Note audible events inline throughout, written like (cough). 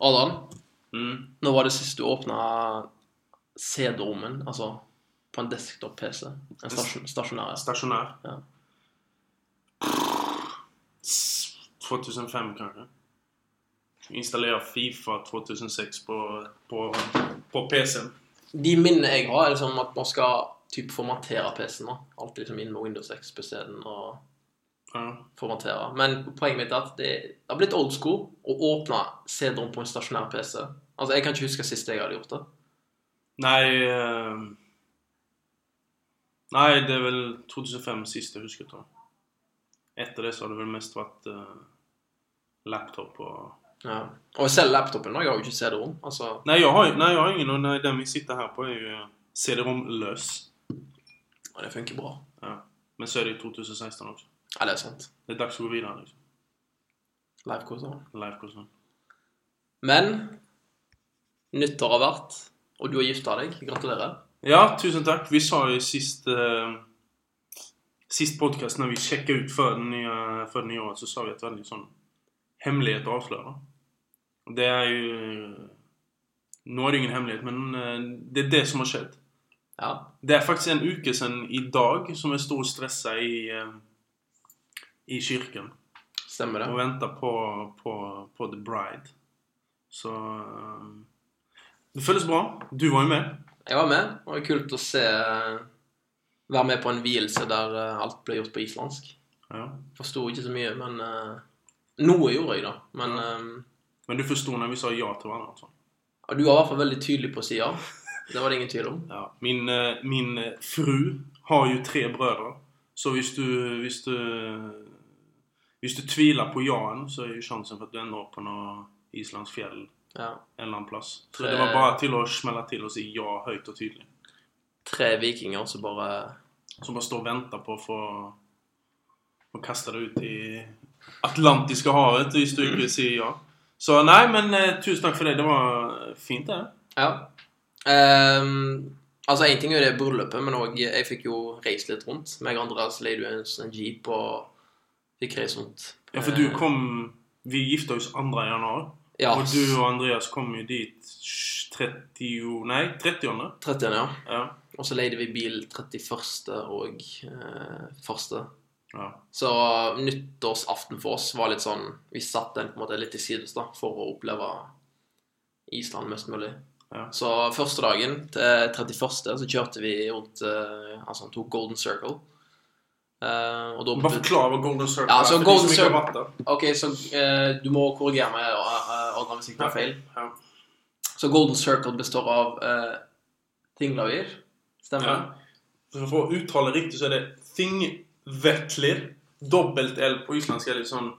Adrian, Mm. nå var det sist du åpna CD-rommen, altså på en desktop-PC. En stasjon, stasjonær. Stasjonær. Ja. 2005 kanskje. Installere Fifa 2006 på, på, på PCn. De minnene jeg har, er liksom at man skal typ formatere PC-en. Alltid liksom inn med Windows XP-CD-en og. Formatere. Men poenget mitt er at det det har blitt old school å åpne CD-rom på en stasjonær PC. Altså, Jeg kan ikke huske sist jeg hadde gjort det. Nei uh... Nei, det er vel 2005 sist jeg husket det. Etter det så har det vel mest vært uh, laptop og Ja. Og selv laptopen nå, jeg har jo ikke CD-rom. Altså, Nei, jeg har, nei, jeg har ingen, og nei, den vi sitter her på, er jo eh, CD-rom-løs. og det funker bra. Ja. Men så er det i 2016 også. Ja, det er sant. Det er dags å gå videre. liksom. Live-kurser. Livekursen. Men nyttår har vært, og du har gifta deg. Gratulerer. Ja, tusen takk. Vi sa jo sist eh, Sist podcast når vi sjekka ut før det nye, før det nye året, så sa vi et veldig sånn hemmelighet å avsløre. Det er jo Nå er det ingen hemmelighet, men eh, det er det som har skjedd. Ja. Det er faktisk en uke siden i dag som jeg sto og stressa i, eh, i kirken. Stemmer og det. venta på, på, på The Bride. Så eh, Det føles bra. Du var jo med. Jeg var med, og det var kult å se Være med på en vielse der eh, alt ble gjort på islandsk. Ja. Forsto ikke så mye, men eh, Noe gjorde jeg, da. Men eh, Men du forsto når vi sa ja til hverandre? Altså. Ja, du var i hvert fall veldig tydelig på å si ja. (laughs) Det var det ingen tvil om. Ja. Min, eh, min eh, fru har jo tre brødre, så hvis du Hvis du hvis du tviler på ja-en, så er jo sjansen for at du ender opp på noe islandsk fjell Ja. en eller annen plass. Så Tre- det var bare til å smelle til og si ja høyt og tydelig. Tre vikinger som bare Som bare står og venter på å få å kaste det ut i Atlantiske havet hvis du ikke sier ja. Så nei, men eh, tusen takk for det. Det var fint, det. Ja. Um, altså, én ting er jo det bryllupet, men òg Jeg fikk jo reist litt rundt. Meg og Andreas leide jo en sånn jeep og fikk reist rundt. Ja, for du Eh, kom Vi gifta oss 2. januar. Ja, Og du og Andreas kom jo dit 30 Nei, 30. 30. ja. Ja. Og så leide vi bil 31. og eh, 1. ja. Så nyttårsaften for oss var litt sånn Vi satte den på en måte litt til sides da, for å oppleve Island mest mulig. Ja. Så første dagen, til 31., så kjørte vi rundt eh, Altså tok Golden Circle. Eh, og Bare forklar hva Golden Circle Ja, så er. for Golden Circle- Ok, så uh, du må korrigere meg, eh, Adrian, hvis jeg tar feil. Ja. Så Golden Circle består av uh, Tinglavir. Stemmer det? Ja. For å uttale riktig så er det Thingvetlir. Dobbelt L på islandsk er litt sånn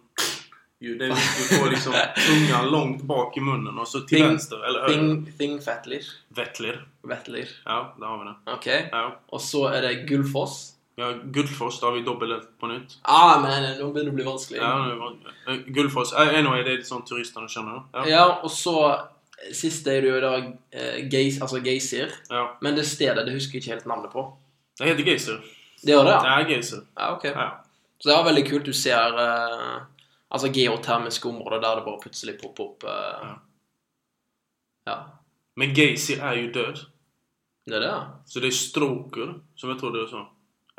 jo, Det er hvis du får liksom tunga langt bak i munnen, og så til Thing- venstre eller høyre. Thing, Thingfetlir. Vetlir. Vetlir. Ja, der har vi det. Ok. Ja. Og så er det Gullfoss. Ja Gullfoss, da har vi dobbelt L på nytt. Ah, men nå begynner det å bli vanskelig. Ja, det var- eh, Gullfoss eh, Anyway, det er sånn turistene skjønner. Ja. Ja, og så eh, Siste er det jo da eh, Geis, altså Geysir. ja. Men det stedet det husker jeg ikke helt navnet på. Det heter Geysir. Det gjør det, ja? Det er Geysir. Ja, ok. Ja. Så det er veldig kult. Du ser uh, altså geotermiske områder der det bare plutselig popper opp uh, Ja. ja. Men Geysir er jo død. Det er det, ja. Så det er Stroker, som jeg trodde det var sånn.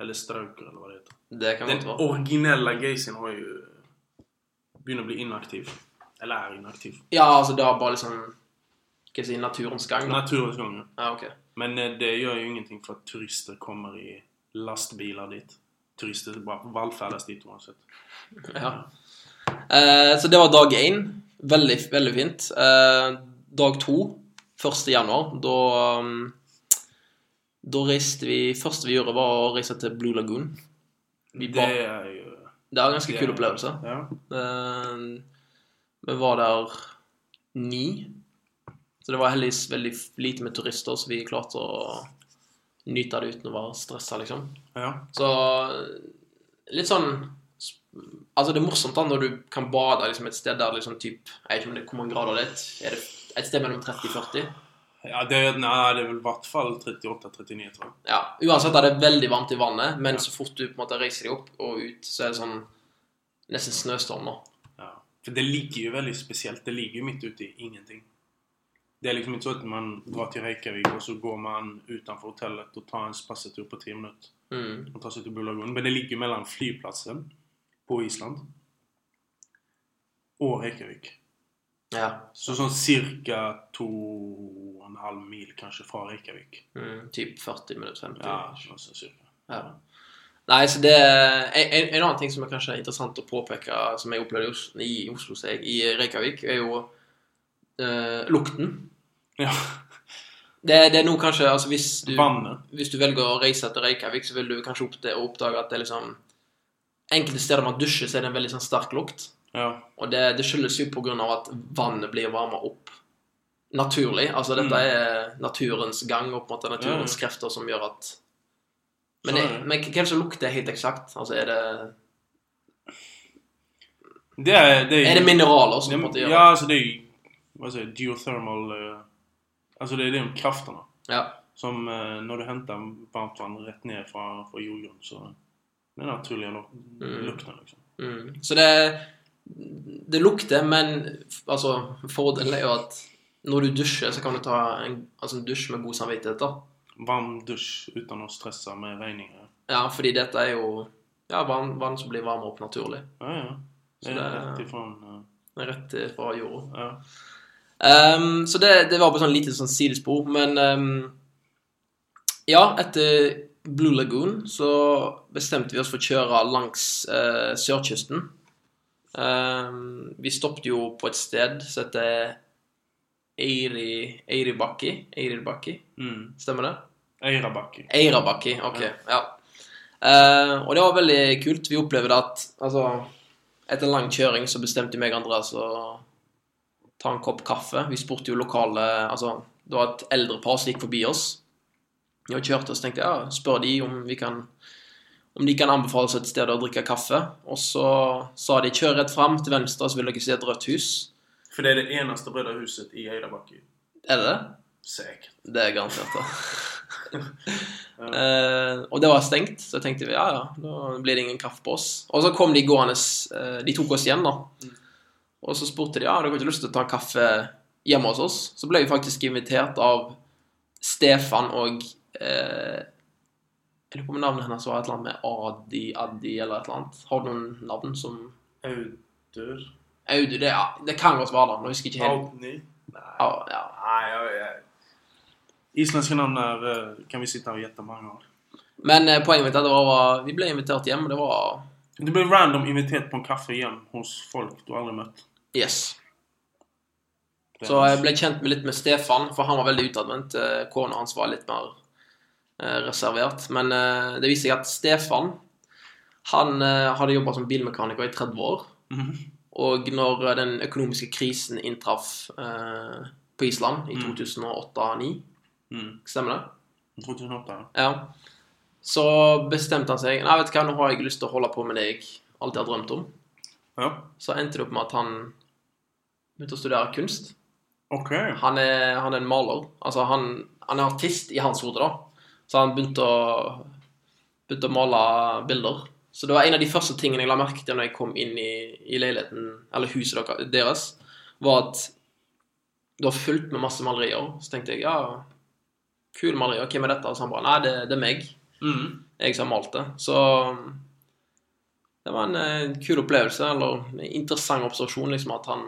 Eller Strauker, eller hva det heter. Det kan Den godt være. originelle Geyseren har jo begynner å bli inaktiv. Eller er inaktiv. Ja, altså det har bare liksom Hva skal jeg si Naturens gang, da. Naturens gang. ja. Ja, ok. Men eh, det gjør jo ingenting for at turister kommer i lastebiler dit. Turister bare valfardes dit uansett. (laughs) Ja. Eh, så det var dag én. Veldig, veldig fint. Eh, dag to, 1. januar, da um, Da reiste vi Første vi gjorde, var å reise til Blue Lagoon. Vi Det er jo Det er en ganske det kul er- opplevelse. Ja. Eh, vi var der ni. Så det var heldigvis veldig lite med turister, så vi klarte å nyte det uten å være stressa, liksom. ja. Så litt sånn Altså, det er morsomt da når du kan bade liksom, et sted der liksom typ Jeg vet ikke om det hvor mange grader det er. Er det et sted mellom 30 og 40? Ja det, er- det vel i hvert fall 38-39, tror jeg. Ja, Uansett er det veldig varmt i vannet, men så fort du på en måte reiser deg opp og ut, så er det sånn nesten snøstorm nå. Ja. For det ligger jo veldig spesielt. Det ligger jo midt ute i ingenting. Det er liksom ikke sånn at man drar til Reykjavik og så går man utenfor hotellet og tar en spassetur på ti minutter. Mm. og tar seg til Bulagun. Men det ligger mellom flyplassen på Island og Reykjavik. Ja. Så sånn cirka to og en halv mil kanskje fra Reykjavik. Mm. Typ 40 minutter, 50. Ja, sånn cirka. Ja. Nei, så det en, en en annen ting som er kanskje interessant å påpeke, som jeg opplevde i Oslo, i Oslo i Reykjavik, er jo eh, lukten. Ja. Det, det er nå kanskje Altså, hvis du, hvis du velger å reise til Reykjavik, så vil du kanskje oppdage at det er liksom Enkelte steder man dusjer, så er det en veldig sånn sterk lukt. Ja. Og det, det skyldes jo av at vannet blir varma opp naturlig. Altså dette Mm. er naturens gang og på en måte naturens krefter som gjør at Men, det, er det. men hvem som lukter helt eksakt? Altså er det, Det er, det er det mineraler som på en Ja, måte gjør ja, altså det er Hva sier? Geothermal eh, Altså det er de kraftene Ja. som eh, når du henter varmt vann rett ned fra, fra jorden, så Det er naturlig å lukte. lukten, liksom. Mm. Så det Det lukter, men altså fordelen er jo at når du dusjer, så kan du ta en, altså en dusj med god samvittighet. da. Varm dusj uten å stresse med regninger. Ja, fordi dette er jo ja, vann, vann som blir varma opp naturlig. Ja, ja. Det er det- rett ifra ja. Rett ifra jorda. Ja. Um, så det, det var på sånn lite sånn sidespor, men um, Ja, etter Blue Lagoon så bestemte vi oss for å kjøre langs uh, sørkysten. Ehm, vi stoppet jo på et sted som heter Eiri, Eiribakki. Eiribakki, Mm. stemmer det? Eirabakki. Eirabakki, ok. Ja. Uh, og det var veldig kult. Vi opplevde at altså, etter lang kjøring så bestemte meg og Andreas å ta en kopp kaffe. Vi spurte jo lokale Altså, det var et eldre par som gikk forbi oss. Og kjørte, så tenkte jeg ja, spør de om vi kan om de kan anbefale oss et sted å drikke kaffe. Og så sa de kjør rett fram til venstre, så vil dere se et rødt hus. For det er det eneste røde huset i Eirabakki. Er det det? Sikkert. Det er garantert det. (laughs) Eh, og det var stengt, så tenkte vi ja, ja, da blir det ingen kaffe på oss. Og så kom de gående eh, De tok oss igjen, da. Og så spurte de ja, dere har ikke lyst til å ta kaffe hjemme hos oss. Så ble vi faktisk invitert av Stefan og eh, Jeg lurer på om navnet hennes var et eller annet med Adi, Addi eller et eller annet. Har du noen navn som Audur. Audur, det, ja, det kan godt være det. Nå husker jeg ikke helt. Audny. Nei. Ja, ja. Nei, jeg, jeg. Islandske navn er, eh, kan vi sitte her og gjette mange år. Men eh, poenget mitt er at vi ble invitert hjem, det var Du ble random invitert på en kaffe hjem hos folk du aldri møtt. Yes. Så jeg ble kjent med litt med Stefan, for han var veldig utadvendt. Eh, Kona hans var litt mer reservert. Men eh, det viste seg at Stefan han eh, hadde jobba som bilmekaniker i 30 år. Mhm. Og når eh, den økonomiske krisen inntraff eh, på Island i Mm. 2008-2009, Mm. stemmer det? 2008. Ja. Så bestemte han seg Nei, vet du hva, nå har jeg lyst til å holde på med det jeg alltid har drømt om. Ja. Så endte det opp med at han begynte å studere kunst. Ok. Han er, han er en maler. Altså, han, han er artist i hans hode, da. Så han begynte å, begynte å male bilder. Så det var en av de første tingene jeg la merke til når jeg kom inn i, i leiligheten, eller huset deres, var at det var fullt med masse malerier. Så tenkte jeg ja, kule malerier, hvem er dette? Så han bare nei, det, det er meg. Mm. Jeg som har malt det. Så det var en eh, kul opplevelse, eller en interessant observasjon, liksom, at han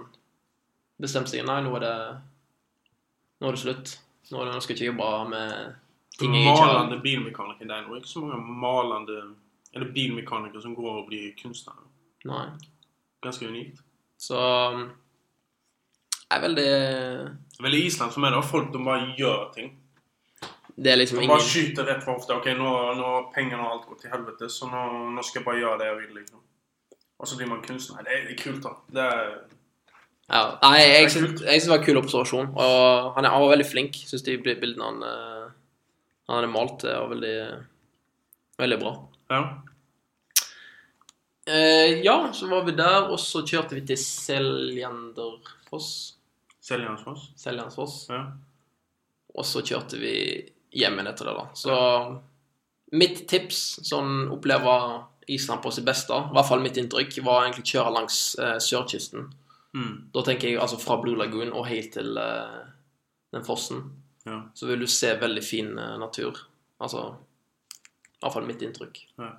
bestemte seg Nei, nå er det Nå er det slutt. Nå, er det, nå skal jeg ikke jobbe med ting jeg ikke har Malende bilmekaniker. Det er nog ikke så mange malende eller bilmekanikere som går og blir kunstnere. Nei. Ganske unikt. Så jeg er veldig Veldig Island som er det folk de bare gjør ting. Det er liksom De bare ingen skyter rett for ofte. Ok, nå, nå har pengene og alt gått til helvete, så nå, nå skal jeg bare gjøre det jeg vil. liksom. Og så blir man kunstner. Det er, det er kult, da. Det er, ja, Nei, jeg Det syns jeg syns det var en kul observasjon. Og han, er, han var veldig flink. Syns de bildene han, eh, han hadde malt, var veldig, veldig bra. ja. Eh, ja, så var vi der, og så kjørte vi til Seljanderfoss. Seljansfoss. Seljansfoss. Ja. Og så kjørte vi hjem igjen etter det, da. Så mitt tips, sånn oppleve Island på sitt beste, i hvert fall mitt inntrykk, var egentlig å kjøre langs eh, sørkysten. Mm. Da tenker jeg altså fra Blue Lagoon og helt til eh, den fossen. Ja. Så vil du se veldig fin eh, natur. Altså I hvert fall mitt inntrykk. Ja.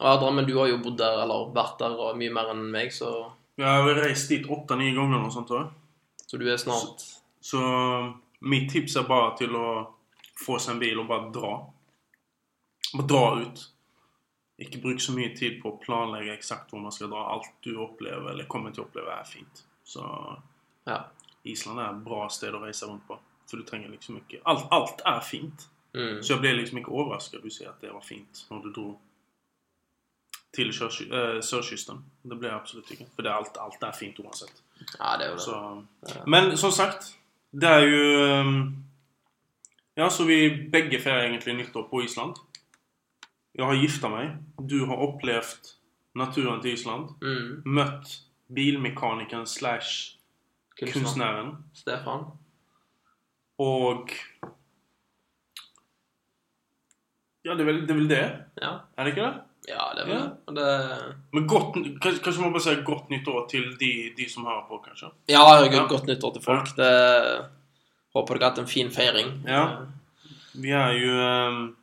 Og Adrian, men du har jo bodd der, eller vært der og mye mer enn meg, så, Jeg har reist dit åtte-ni ganger og sånt, tror jeg. så du er snart Så mitt tips er bare til å få seg en bil og bare dra. Bare dra ut. Ikke bruk så mye tid på å planlegge eksakt hvor man skal dra. Alt du opplever eller kommer til å oppleve, er fint. Så Ja. Island er et bra sted å reise rundt på. For du trenger liksom ikke Alt, alt er fint. mm. Så jeg ble liksom ikke overrasket du sier at det var fint når du dro til eh, sørkysten. Det ble jeg absolutt ikke. For det er alt, alt er fint uansett. Ja, det er jo det. Så, men som sagt, det er jo um, Ja, så vi begge feirer egentlig nyttår på Island. Jeg har gifta meg. Du har opplevd naturen til Island. Mm. Møtt bilmekanikeren slash Kunstner. kunstneren. Stefan. Og Ja, det er, vel, det er vel det? Ja. Er det ikke det? ja, det er vel Ja. det. Men godt, kanskje, man bare sier godt nyttår til de, de som hører på, kanskje? Ja, godt, Ja. godt nyttår til folk. Det Håper dere har hatt en fin feiring. Ja. Vi er jo um,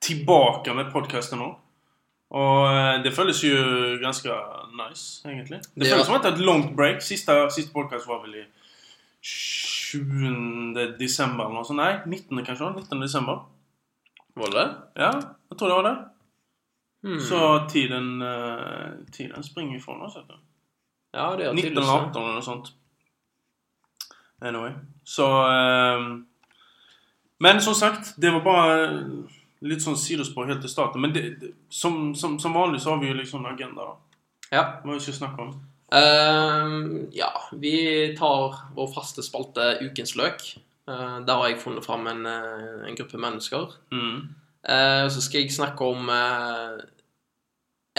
tilbake med podkasten nå. Og eh, det føles jo ganske nice, egentlig. Det det føles som at det er et langt break. Siste, siste podkast var vel i 7. desember eller noe sånt. Nei, 19. kanskje? 19. desember. Var det det? Ja, jeg tror det var det. Hmm. Så tiden, eh, tiden springer ifrån oss. vet du. Ja, det gjør 19 tydeligvis eller 18 eller noe sånt. Anyway. Så ehm, Men som sagt, det var bare litt sånn sidespor helt til starten. Men det, det, som, som, som vanlig så har vi jo liksom en agenda, da. Ja. Hva vi skal snakke om. Ehm, ja, vi tar vår faste spalte Ukens løk. Uh, der har jeg funnet fram en, eh, en gruppe mennesker. Mm. Uh, så skal jeg snakke om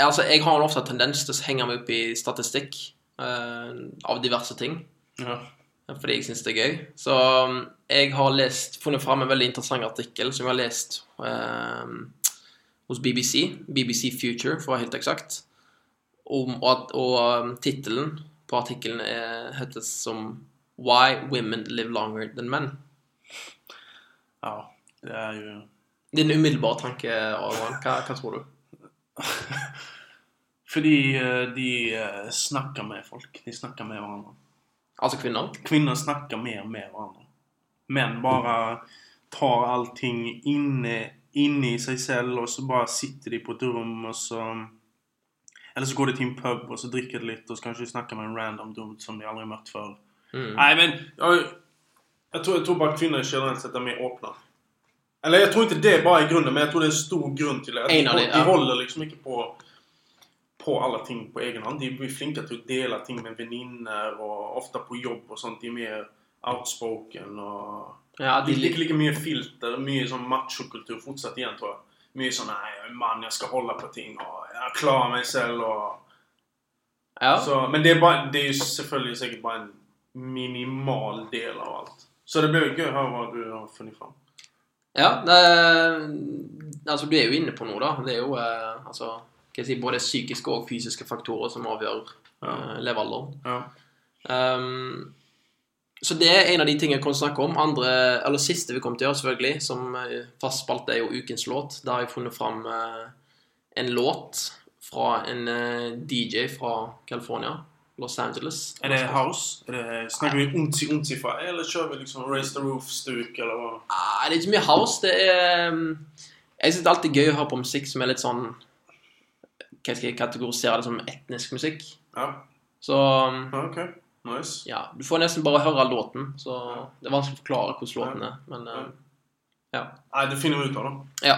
Altså, jeg har en ofte tendens til å henge meg opp i statistikk av diverse ting. Ja. Fordi jeg syns det er gøy. Så um, jeg har lest, funnet fram en veldig interessant artikkel som jeg har lest hos BBC. BBC Future, for å være helt eksakt. Om, og at- og um, tittelen på artikkelen er, heter som Why Women Live Longer Than Men. ja. Det er jo Din umiddelbare tanke, Aron, hva, hva tror du? (laughs) Fordi eh, de eh, snakker med folk. De snakker med hverandre. Altså kvinner? Kvinner snakker mer med hverandre. Menn bare tar allting inne, inne i seg selv, og så bare sitter de på et rom, og så Eller så går de til en pub, og så drikker de litt, og så kanskje de snakker med en random dude som de aldri har møtt før. Mm. Nei, men jeg, jeg, tror, jeg tror bare kvinner generelt sett er mer åpne. Eller jeg tror ikke det bare er grunnen, men jeg tror det er en stor grunn til det. De, de, de holder liksom ikke på på alle ting på egen hånd. De blir flinke til å dele ting med venninner, og ofte på jobb og sånt. De er mer outspoken og Ja, de de, liker like mye filter, mye sånn machokultur fortsatt igjen, tror jeg. Mye sånn 'Nei, jeg er mann, jeg skal holde på ting', og 'jeg klarer meg selv', og ja. så, Men det er, bare, det er jo selvfølgelig sikkert bare en minimal del av alt. Så det blir jo gøy å høre hva du har funnet fram. Ja, det, altså du er jo inne på noe, da. Det er jo eh, altså, hva jeg si, både psykiske og fysiske faktorer som avgjør Ja. eh, levealderen. Ja. Um, så det er en av de tingene jeg kan snakke om. Andre, eller siste vi kommer til å gjøre, selvfølgelig, som eh, fast spalte, er jo ukens låt. Der har jeg funnet fram eh, en låt fra en eh, DJ fra California, Los Angeles. Er det house? Er det, snakker vi unti unti fra, eller kjører vi liksom Raise the Roof-stuk, eller hva? Ah, det er ikke mye house. Det er Jeg syns det er alltid gøy å høre på musikk som er litt sånn Hva skal jeg kategorisere det som etnisk musikk? Ja. Så um, ja, ok. Nice. ja, du får nesten bare høre låten. Så det er vanskelig å forklare hvordan låten er, men uh, ja. Nei, det finner vi ut av, da. ja.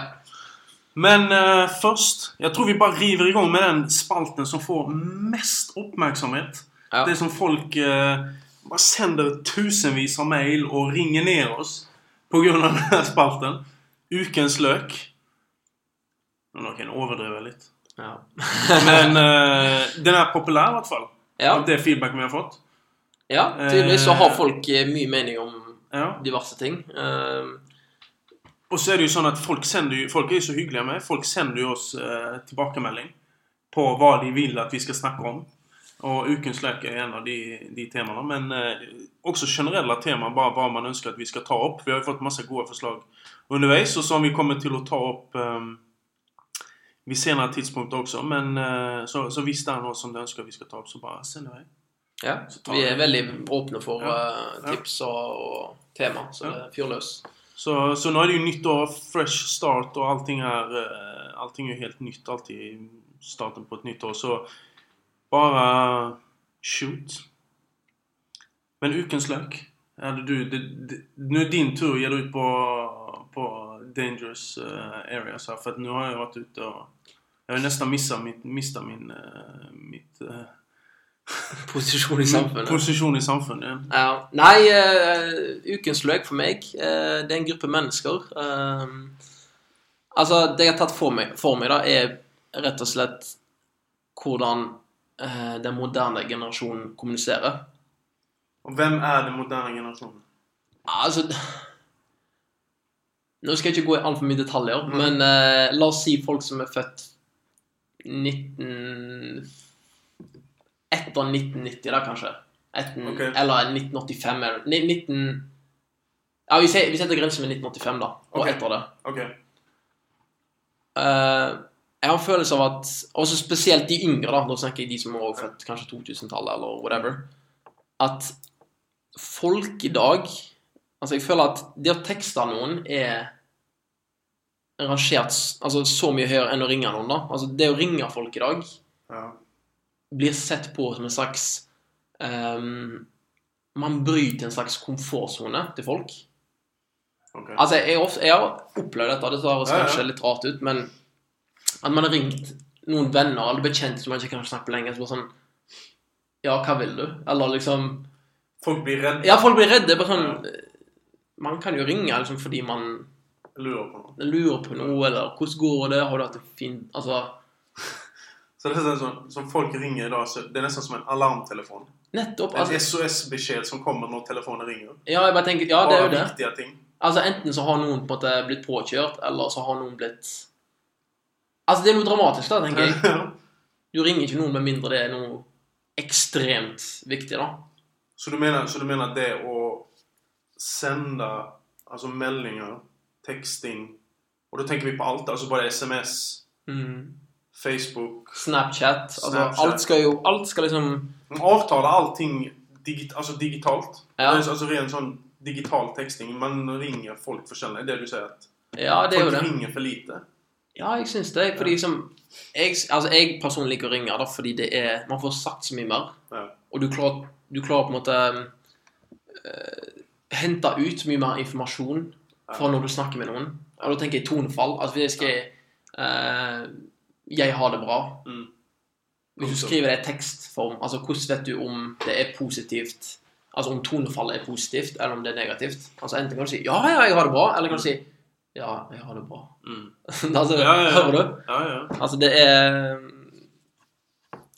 Men uh, først Jeg tror vi bare river i gang med den spalten som får mest oppmerksomhet. Ja. Det som folk uh, bare sender tusenvis av mail og ringer ned oss på grunn av (laughs) denne spalten. Ukens løk. Nå kan jeg overdrive litt. Ja. Men uh, den er populær, i hvert fall. ja. Det feedbacken vi har fått. Ja. Tydeligvis så har folk eh, mye mening om Ja. diverse ting. Um, Og så er det jo sånn at folk sender folk er jo så hyggelige med. Folk sender jo oss eh, tilbakemelding på hva de vil at vi skal snakke om. Og ukens lek er en av de, de temaene. Men eh, også generelle tema, bare hva man ønsker at vi skal ta opp. Vi har jo fått masse gode forslag underveis, og som vi kommer til å ta opp eh, ved senere tidspunkt også. Men eh, så, så hvis det er noe som du ønsker vi skal ta opp, så bare send det vei. Ja. Vi er veldig åpne for Ja. ja. tips og, og tema, så det er fyr løs. Så, så nå er det jo nytt år, fresh start, og allting er, eh, allting er helt nytt. Alltid starten på et nytt år. Så bare shoot. Men ukens løk er det du det, det, Nå er din tur å gi deg ut på, på dangerous eh, areas her. For nå har jeg vært ute og Jeg har nesten mista mista min eh, mitt eh, (laughs) Posisjon i samfunnet. posisjon i samfunnet. Ja. Nei, uh, ukens løk for meg, uh, det er en gruppe mennesker. Uh, altså, det jeg har tatt for meg, for meg da, er rett og slett hvordan den moderne generasjonen kommuniserer. Og hvem er den moderne generasjonen? Altså Nå skal jeg ikke gå i altfor mye detaljer, Mm. men la oss si folk som er født 19 Etter 1990, da, kanskje. Etten, okay. Eller 1985. Eller, 19 Ja, vi, ser, vi setter grensen ved 1985, da. Og okay. etter det. Okay. Uh, jeg har en følelse av at Også spesielt de yngre, da. Nå snakker jeg de som er født kanskje 2000-tallet, eller whatever. At folk i dag Altså, jeg føler at det å tekste noen er rangert altså, så mye høyere enn å ringe noen, da. Altså, det å ringe folk i dag Ja. Blir sett på som en slags um, Man bryter en slags komfortsone til folk. Okay. Altså, jeg, ofte- jeg har opplevd dette, det høres Ja, ja. kanskje litt rart ut, men at man har ringt noen venner eller bekjente som man ikke kan snakke på lenger så bare sånn Ja, hva vil du? Eller liksom Folk blir redde. Ja, folk blir redde. Bare sånn Man kan jo ringe liksom fordi man Lurer på noe. lurer på noe, eller 'Hvordan går det? Har du hatt det fint?' Altså Så det er sånn, som folk ringer i dag, så det er nesten som en alarmtelefon. Nettopp. En Altså, SOS-beskjed som kommer når telefonen ringer. ja, jeg bare tenker Ja, det er jo det. viktige ting. Altså, enten så har noen på en måte blitt påkjørt, eller så har noen blitt Altså, det er noe dramatisk, da, tenker jeg. (laughs) Du ringer ikke noen med mindre det er noe ekstremt viktig, da. Så du mener, så du mener det å sende altså meldinger, teksting Og da tenker vi på alt. Altså bare SMS, Facebook Snapchat. Altså, Snapchat. alt skal jo Alt skal liksom Man avtaler allting digit, altså digitalt. Ja. Altså ren sånn digital teksting. Man ringer folk forskjellig. Det du sier at Ja, det er jo folk det. ringer for lite. Ja, jeg syns det. Fordi liksom jeg, Altså, jeg personlig liker å ringe, da, fordi det er Man får sagt så mye mer. Ja. Og du klarer, du klarer på en måte øh, Hente ut mye mer informasjon fra når du snakker med noen. Og da tenker jeg tonefall. Altså hvis jeg skal eh, Jeg har det bra. Mm. Hvis du skriver det i tekstform, altså hvordan vet du om det er positivt Altså om tonefallet er positivt, eller om det er negativt? Altså Enten kan du si 'ja, ja, jeg har det bra', eller kan du si 'ja, jeg har det bra'. Mm. (laughs) altså, Ja, ja, ja. Hører du? Ja, ja. Altså, det er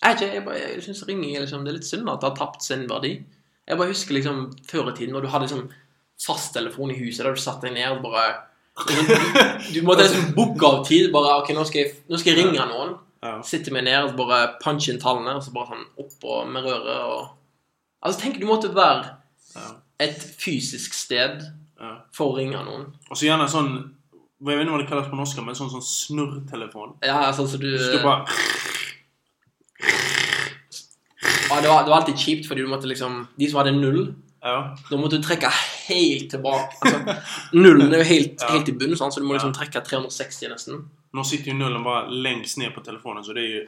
Jeg ikke, jeg, bare- jeg syns ringing liksom, det er litt synd at det har tapt sin verdi. Jeg bare husker liksom før i tiden når du hadde liksom fasttelefon i huset der du satte deg ned og bare du, måtte liksom booke av tid. Bare OK, nå skal jeg, nå skal jeg ringe noen. ja. Sitte meg ned og bare punche inn tallene, og så bare sånn opp og med røret og Altså, tenk, du måtte være ja. et fysisk sted ja. for å ringe noen. Og så gjerne sånn Jeg vet ikke hva det kalles på norsk, men sånn, sånn snurrtelefon. Ja, sånn som du Du bare ja, det, var, det var alltid kjipt, fordi du måtte liksom De som hadde null Ja. Da måtte du trekke helt tilbake. Altså, nullen er jo helt, Ja. helt i bunnen, så du må liksom trekke 360 nesten. Nå sitter jo nullen bare lengst ned på telefonen, så det er jo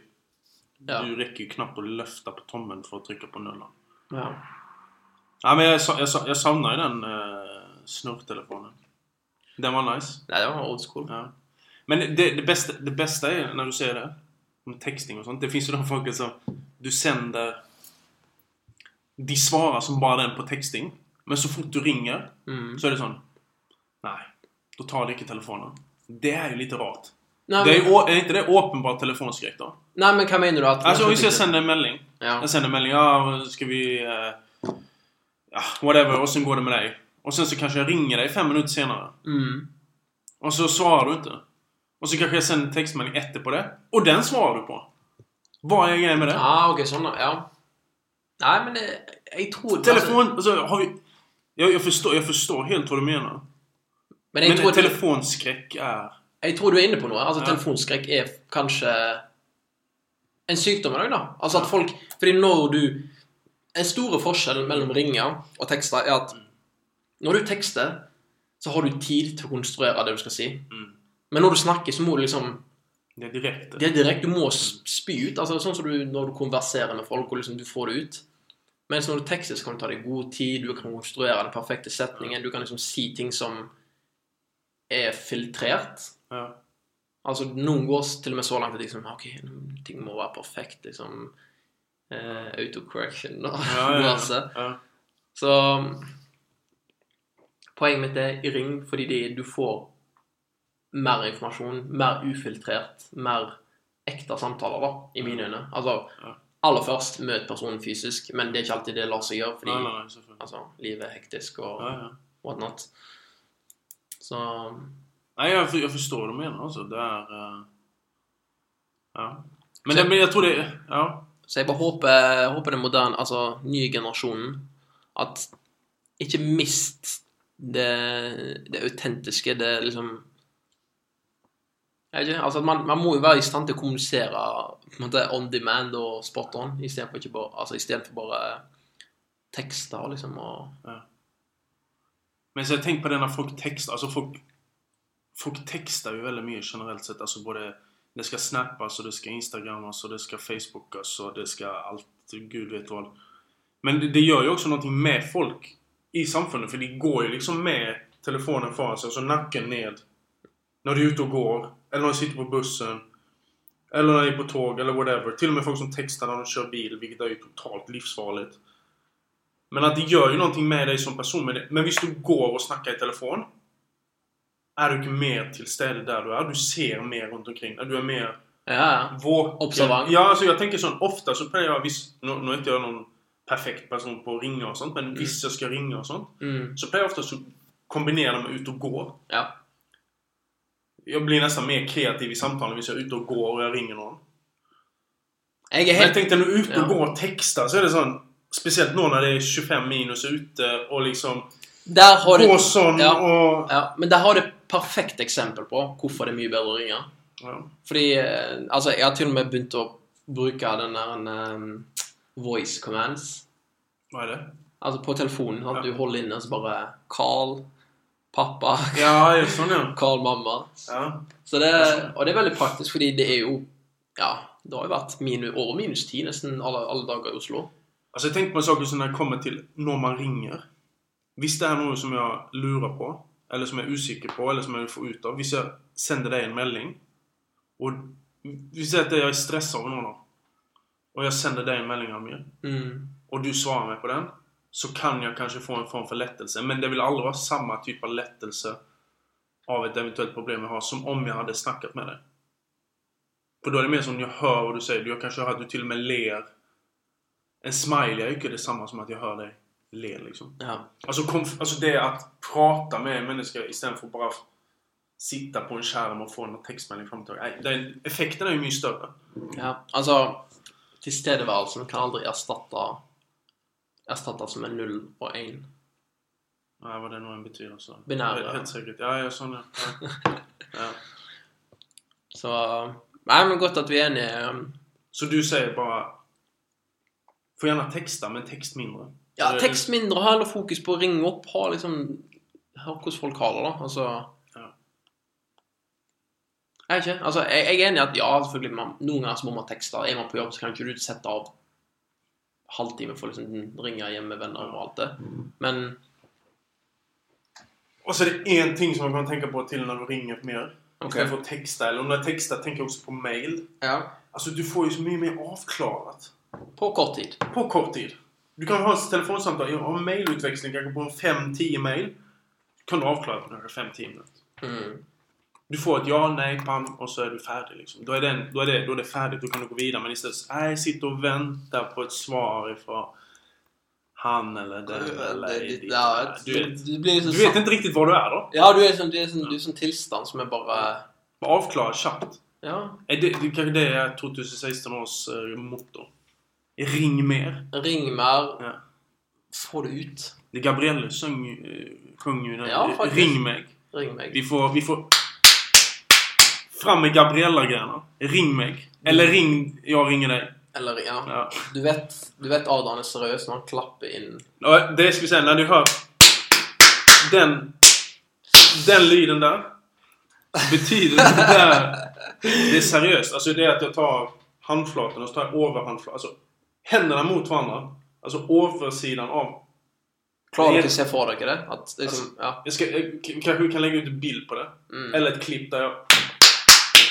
Ja. Du rekker jo knapt å løfte på tommelen for å trykke på nullen. Ja. Nei, men jeg, jeg, jeg savna jo den uh, snurrtelefonen. Den var nice. Nei, det var old school. Ja. Men det, det, beste, det beste er når du ser det, med teksting og sånt Det fins jo de folka som du sender De svarer som bare den på teksting, men så fort du ringer, Mm. så er det sånn Nei, da tar de ikke telefonen. Det er jo litt rart. Nei, Det er, er ikke det åpenbart telefonskrekk, da? nei, men hva mener du at Altså, hvis jeg sender en melding ja. Jeg sender en melding Ja, skal vi uh, Ja, whatever. Åssen går det med deg? Og sen så kanskje jeg ringer deg fem minutter senere. mm. Og så svarer du ikke. Og så kanskje jeg sender en tekstmelding etterpå det. Og den svarer du på. Hva er greia med det? Ah, ok, sånn, ja. Nei, men jeg, jeg tror Telefon, alltså, har vi... Jag, jag, förstår, jag förstår helt vad du menar. Altså, men jeg, Men tror, telefonskrekk er jeg tror du er inne på noe. Altså, Ja. Telefonskrekk er kanskje en sykdom i dag, da. Altså at folk Fordi når du En store forskjell mellom ringer og tekster er at når du tekster, så har du tid til å konstruere det du skal si. Mm. Men når du snakker, så må du liksom Det er direkte. Det er direkte. Du må spy ut. altså Sånn som du når du konverserer med folk, og liksom du får det ut. Mens når du tekster, så kan du ta deg god tid, du kan konstruere den perfekte setningen, du kan liksom si ting som er filtrert. Ja. Altså, noen går til og med så langt at liksom, ok, ting må være perfekt, liksom. Eh, autocorrection og Ja, ja, (laughs) diverse. ja. Så poenget mitt er i ring fordi de, du får mer informasjon, mer ufiltrert, mer ekte samtaler, da, i mine øyne. Altså, Ja. Aller først møt personen fysisk, men det er ikke alltid det lar seg gjøre, fordi nei, nei, altså, livet er hektisk og Ja, ja. whatnot. Så Nei, jeg, jeg forstår hva du mener, altså. Det er uh, ja. Men, det, men jeg tror det... Ja. Så jeg bare håper, håper den moderne, altså nye generasjonen At ikke mist det, det autentiske, det liksom altså man, man må jo være i stand til å kommunisere måte on demand og spot on, istedenfor bare, altså for bare tekster, liksom, og Men så tenk på det når folk tekster altså folk... Folk tekster jo veldig mye generelt sett. altså både... Det skal snappes, og det skal Instagrammes, og det skal Facebookes, og det skal alt Gud vet hva. Men det, det gjør jo også noe med folk i samfunnet, for de går jo liksom med telefonen foran seg, altså så nacken ned. når du er ute og går. Eller när du sitter på bussen. Eller när du är på tåg eller whatever. Till och med folk som textar när de kör bil. Vilket är ju totalt livsfarligt. Men att det gör ju någonting med dig som person. Men, hvis du går och snackar i telefon. Er du ikke mer til stede der du er? Du ser mer rundt omkring. Du er mer Ja, ja. Observant. Ja, altså jeg tenker sånn ofte så pleier jeg hvis, nå, nå er ikke jeg noen perfekt person på å ringe og sånt, men hvis jeg skal ringe og sånt, Mm, så pleier jeg ofte å kombinere det med ut og gå. ja. Jeg blir nesten mer kreativ i samtalen hvis jeg er ute og går og jeg ringer noen. Jeg er Men jeg helt tenkte når du er ute og går og tekster, så er det sånn Spesielt nå når det er 25 minus ute, og liksom Der har Gå sånn Ja. og Ja, men der har du et perfekt eksempel på hvorfor det er mye bedre å ringe. ja. Fordi eh, Altså, jeg har til og med begynt å bruke den der um, voice commands. Hva er det? Altså på telefonen. At du holder inne, og så bare Carl, pappa, Ja, det sånn, ja? (laughs) Carl, mamma. ja. Så det, og det er veldig praktisk, fordi det er jo Ja, det har jo vært minus, over minus ti nesten alle, alle dager i Oslo. Altså, jeg tenker på en sak som jeg kommer til når man ringer. Hvis det er noe som jeg lurer på, eller som jeg er usikker på, eller som jeg vil få ut av Hvis jeg sender deg en melding, og hvis jeg er stressa over noe, da, og jeg sender deg en melding, Amir, Mm. og du svarer meg på den, så kan jeg kanskje få en form for lettelse. Men det vil aldri være samme type av lettelse av et eventuelt problem jeg har, som om jeg hadde snakket med deg. For da er det mer som jeg hører hva du sier. Du kanskje hører at du til og med ler. En smiley er jo ikke det samme som at jeg hører deg le, liksom. Ja. Altså, altså det at prate med mennesker istedenfor bare sitte på en skjerm og få en tekstmelding fram til deg. Effekten er jo mye større. ja. Altså, tilstedeværelsen kan aldri erstatte erstattes med null og én. Nei, hva det nå enn betyr. Altså. Binære. Helt, helt sikkert. Ja, ja, sånn, ja. (laughs) ja. Så Nei, men godt at vi er enige. um, Så du sier bare Få gjerne tekster, men tekst mindre. Ja, tekst mindre, ha heller fokus på å ringe opp, ha liksom Hør hvordan folk har det, da. Altså Ja. Jeg er ikke. Altså, jeg, jeg er enig i at ja, selvfølgelig, man, noen ganger så må man tekste. Er man på jobb, så kan ikke du sette av halvtime for å liksom ringe hjem med venner og alt det. Men Og så er det én ting som man kan tenke på til når du ringer mer. Okay. Istedenfor å tekste. Eller når jeg tekster, tenker jeg også på mail. Ja. Altså, Du får jo så mye mer avklaret På kort tid. på kort tid. Du kan ha en telefonsamtale og mailutveksling kanskje på fem-ti mail. Kan du avklare på fem-ti minutter. Mm. Du får et ja, nei, pam, og så er du ferdig. liksom. Da er, det, da er, det, da er det ferdig, da kan du gå videre. Men i stedet jeg sitter og venter på et svar fra han eller den eller de- ja, du, vet, liksom du vet ikke riktig hvor du er, da. Ja, du er sånn, du er sånn, du er sånn tilstand som er bare Avklare kjapt. Ja. Er det, kanskje det er 2016 års uh, motto. Ring mer. Ring mer. Ja. Få det ut. Det Gabrielle sjöng, uh, jo den. Ja. Ring meg'. Ring meg. Vi får, vi får... Fram med Gabriella-grejerna. Ring meg. Eller ring, Jeg ringer deg. Eller, ja. Ja. Du vet, du vet Adrian er seriøs når han klapper inn det skal vi si Når du hører den, den lyden der, Betyder det der det er seriøst. Altså, det at jeg tar handflaten og så tar jeg over håndflaten Altså hendene mot hverandre. Altså oversiden av. Klarer er- du ikke se for dere det? At det altså, liksom, ja. jeg, skal, jeg, kanskje vi kan legge ut et bild på det. Mm. Eller et klipp der jag...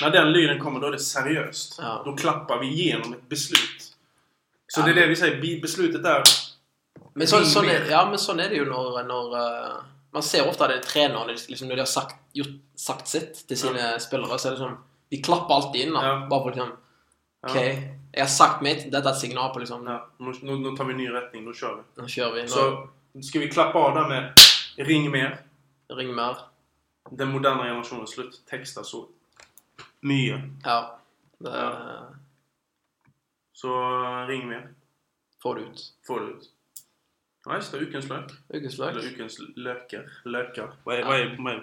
När den lyden kommer, då är det seriöst. Ja. Då klappar vi igenom ett beslut. Så Ja, det är det vi säger, beslutet är... Men, så, sånn er, ja, men sånn er det jo når, når eh, Man ser ofte det trenerne liksom, Når de har sagt, gjort, sagt sitt til sine spillere, så er det sånn De klapper alltid inn. da Ja. Bare for liksom Ja. OK, jeg har sagt mitt. Dette er et signal på liksom Ja, nu, nu, nu tar vi ny rättning, Nå kör vi. Nå kjører vi. Nå, Så ska vi klappa av där med Ring mer. Ring mer. Den moderna generationen slut texta så mycket. Ja. Det Ja. Så ring meg. får du ut. Får du ut. Nice. Det det. Ukens løk. Ukens Eller løk. ukens løker. Løker. Hva er, Ja. hva er, är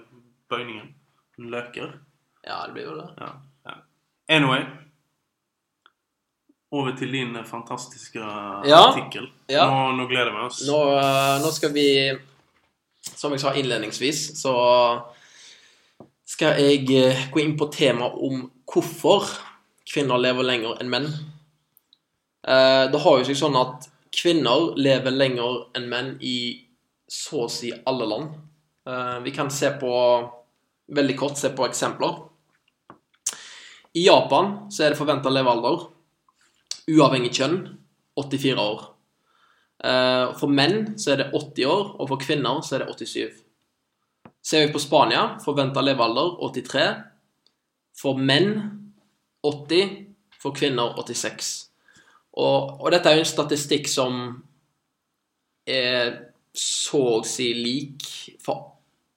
bøyningen? Løker? Ja, det blir jo det. Ja. ja. Anyway. over til din fantastiske fantastiska Ja. artikkel. Ja. Nå, nå gleder vi oss. Nå, eh, nå skal vi Som jeg sa innledningsvis, så skal jeg eh, gå inn på temaet om hvorfor kvinner lever lenger enn menn. Eh, Det har jo seg sånn at kvinner lever lenger enn menn i så å si alle land. Eh, Vi kan se på Veldig kort se på eksempler. I Japan så er det forventa levealder, uavhengig kjønn, 84 år. For menn så er det 80 år, og for kvinner så er det 87. Ser vi på Spania, forventa levealder 83. For menn 80, for kvinner 86. Og, og dette er jo en statistikk som er så å si lik for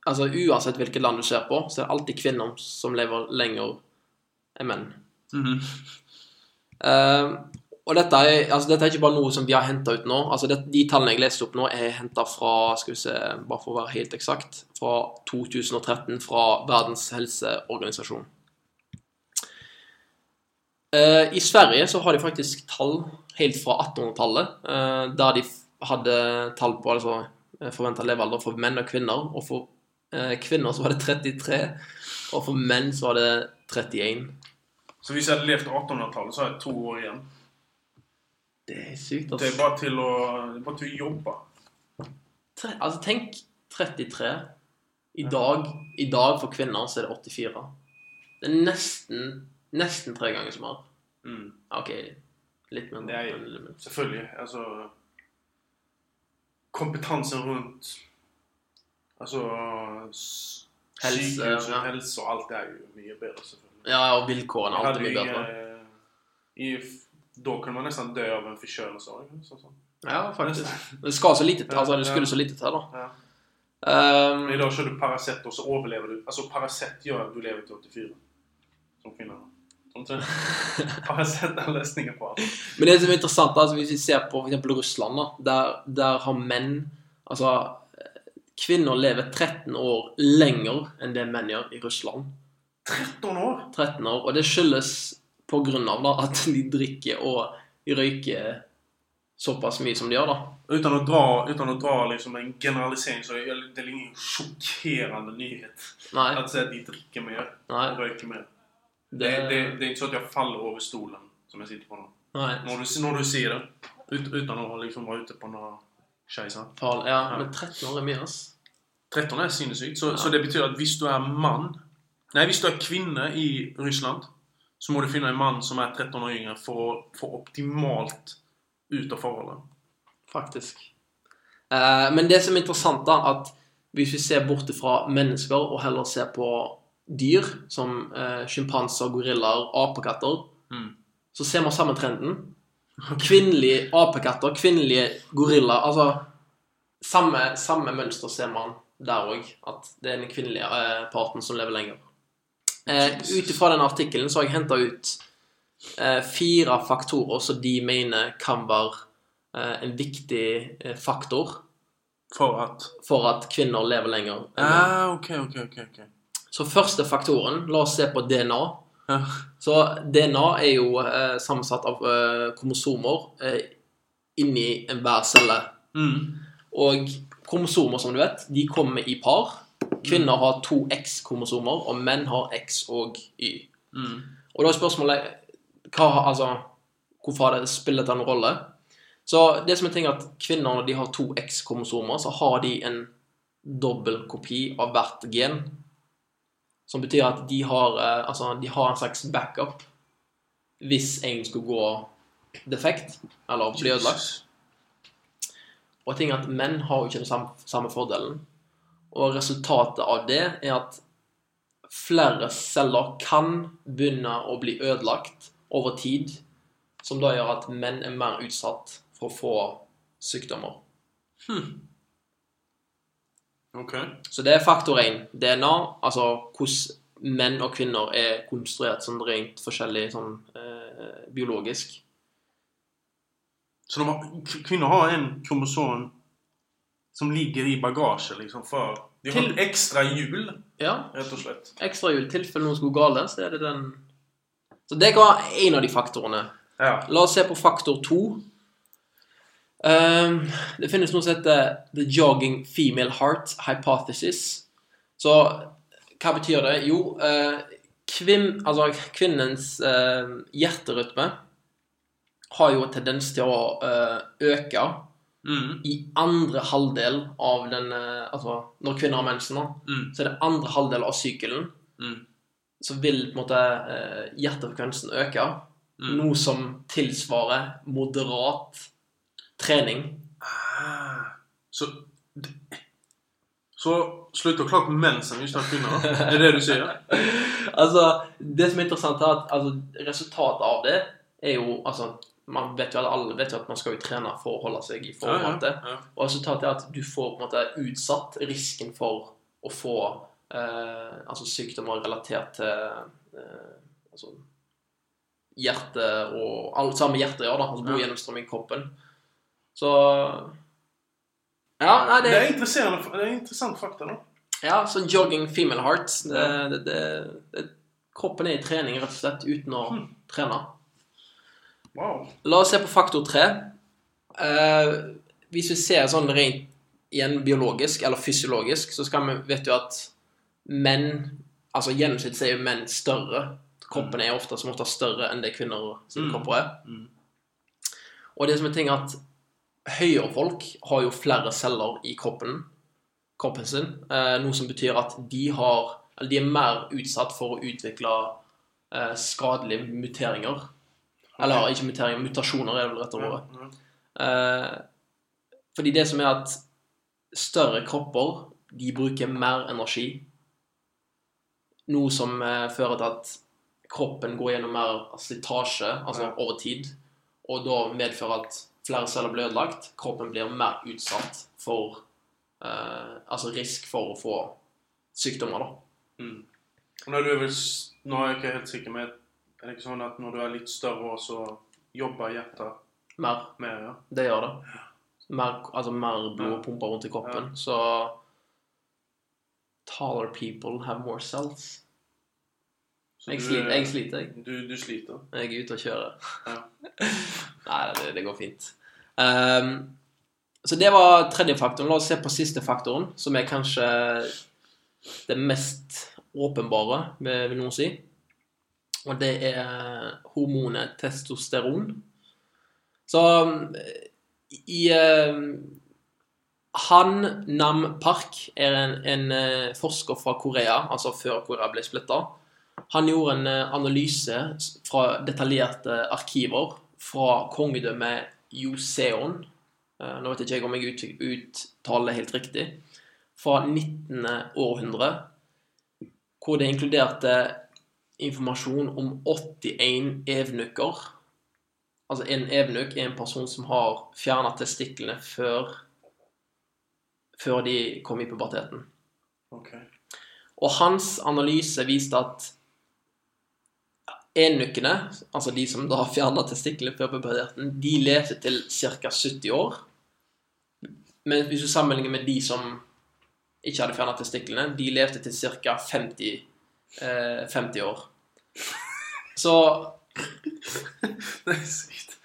Altså uansett hvilket land du ser på, så er det alltid kvinner som lever lenger enn menn. Mhm. Eh, og dette er, altså, dette er ikke bare noe som vi har henta ut nå. Altså, det, de tallene jeg leste opp nå, er henta fra skal vi se, bare for å være helt eksakt, fra 2013 fra Verdens helseorganisasjon. Eh, I Sverige så har de faktisk tall helt fra 1800-tallet, eh, der de hadde tall på altså, forventa levealder for menn og kvinner. Og for eh, kvinner så var det 33, og for menn så var det 31. Så hvis jeg hadde levt 1800-tallet, så har jeg to år igjen. Det er sykt, Det er altså. bare til å, det er bare til å jobbe. Tre, altså tenk 33. I dag, I dag for kvinner så er det 84. Det er nesten, nesten tre ganger så mer. Mm. Ok, litt mer. Det er. Selvfølgelig. Altså Kompetansen rundt Altså Helse, Sykehus ja. helse og alt er jo mye bedre, selvfølgelig. Ja, og vilkårene er Jeg alltid mye bedre. eh, i, Da kunne man nesten dø av en forkjølelse. også, Sånn. Ja, faktisk. Det skal så lite til, altså det skulle så lite til, da. Ja. Um, Men idag kör du Paracet och så överlever du. Alltså Paracet gör att du lever till 84. Som kvinna. (laughs) Paracet er løsningen på alt. Men det som er interessant, altså hvis vi ser på eksempel Russland, da, der, der har menn Altså, kvinner lever 13 år lenger enn det menn gjør i Russland. 13 år! 13 år, og det skyldes på grunn av da, at de drikker og røyker såpass mye som de gjør, da. Utan å dra, uten å dra liksom en generalisering så er det ingen sjokkerende nyhet. Nei. at de dricker mer Nei. og røyker mer. det, Det, det, det er ikke så at jeg faller over stolen som jeg sitter på nå. När du, når du sier det. Ut, utan å liksom være ute på noe kejsar. Ja, ja, men 13 år er mye, ass. 13 år er sinnssykt. Så, Ja. så det betyr at hvis du er mann Nei, hvis du er kvinne i Ryssland så må du finne en mann som er 13 år yngre for å få optimalt ut av forholdet. Faktisk. Eh, men det som er interessant, da, at hvis vi ser bort fra mennesker og heller ser på dyr, som eh, sjimpanser, gorillaer, apekatter, Mm. så ser man samme trenden. Kvinnelige apekatter, kvinnelige gorillaer Altså samme, samme mønster ser man der òg. At det er den kvinnelige eh, parten som lever lenger. Eh, Ut ifra den artikkelen så har jeg henta ut eh, fire faktorer som de mener kan være eh, en viktig eh, faktor For at for at kvinner lever lenger. ah, OK, OK, OK. okay. Så første faktoren, la oss se på DNA. Ja. Så DNA er jo eh, sammensatt av eh, kromosomer inni enhver celle. Mm. Og kromosomer, som du vet, de kommer i par. Kvinner har to X-kromosomer, og menn har X og Y. Mm. Og da er spørsmålet hva, altså, hvorfor det spillet en rolle? Så det som er ting at kvinner, når de har to X-kromosomer, så har de en dobbel kopi av hvert gen. Som betyr at de har, eh, altså, de har en slags backup hvis en skulle gå defekt, eller bli ødelagt. Og ting at menn har jo ikke den samme, samme fordelen. Og resultatet av det er at flere celler kan begynne å bli ødelagt over tid, som da gjør at menn er mer utsatt for å få sykdommer. OK. Så det er faktor én. DNA, altså hvordan menn og kvinner er konstruert sånn rent forskjellig sånn eh, biologisk. Så kvinner har en kromosom som ligger i bagasje, liksom, for De har Til- fått ekstra hjul, Ja, rett og slett. ekstra hjul. tilfelle noe skulle gå galt, så er det den Så det kan være en av de faktorene. Ja. La oss se på faktor to. Um, det finnes noe som heter The Jogging Female Heart Hypothesis. Så hva betyr det? Jo, uh, kvinn, altså, kvinnens uh, hjerterytme har jo en tendens til å uh, øke Mm. i andre halvdel av den eh, Altså, når kvinner har mensen, Mm. så er det andre halvdel av sykelen Mm. så vil på en måte eh, hjertefrekvensen øke. Mm. Noe som tilsvarer moderat trening. Ah. Så Så slutt å klage på mensen hvis du har kvinner? Det Er det det du sier? (laughs) altså, det som er interessant, er at altså, resultatet av det er jo altså, man vet jo, Alle vet jo at man skal jo trene for å holde seg i form. Ja, ja, det. ja. Og resultatet er at du får på en måte utsatt risken for å få eh, altså sykdommer relatert til eh, altså hjerte og alt sammen hjerte hjertet gjør, da. Altså Ja. blodgjennomstrømming i kroppen. Så Ja, nei, Det det er det er interessant fakta, da. Ja, så jogging female heart det, det, det, det, Kroppen er i trening, rett og slett, uten å Hmm. trene. Wow. La oss se på faktor tre. Eh, hvis vi ser sånn rent igjen biologisk eller fysiologisk, så skal vi, vet du at menn Altså gjennomsnittlig er jo menn større. Kroppen er ofte som ofte større enn det kvinner sine Mm. kropper er. Mm. Og det som er ting at høyere folk har jo flere celler i kroppen, kroppen sin, eh, noe som betyr at de har Eller de er mer utsatt for å utvikle eh, skadelige muteringer. Eller ikke muteringer, mutasjoner er det vel rett og slett. Eh, fordi det som er at større kropper, de bruker mer energi. Noe som eh, fører til at kroppen går gjennom mer slitasje, altså over tid. Og da medfører at flere celler blir ødelagt. Kroppen blir mer utsatt for eh, Altså risk for å få sykdommer, da. Mm. Nå er du vel Nå er jeg ikke helt sikker, men er det ikke sånn at når du er litt større så jobber hjertet Mer. mer? ja? Det gjør det. Mer, altså mer blod pumper rundt i kroppen. Så taller people have more cells. Så Jeg du, sliter, jeg sliter, jeg. Du, du sliter? Jeg er ute og kjører. Ja. (laughs) Nei, det, det går fint. Um, så det var tredje faktoren. La oss se på siste faktoren, som er kanskje det mest åpenbare, vil noen si. Og det er hormonet testosteron. Så i eh, Han Nam Park er en, en eh, forsker fra Korea, altså før Korea ble splitta. Han gjorde en eh, analyse fra detaljerte arkiver fra kongedømmet Joseon. Eh, Nå vet ikke jeg om jeg ut, uttaler helt riktig. Fra 19. århundre. Hvor det inkluderte informasjon om 81 evnukker. Altså en evnuk er en person som har fjerna testiklene før, før de kom i puberteten. Ok. Og hans analyse viste at enukkene, altså de som da har fjerna testiklene før puberteten, de levde til ca. 70 år. Men hvis du sammenligner med de som ikke hadde fjerna testiklene, de levde til ca. 50, eh, 50 år. (laughs) Så Det er sykt.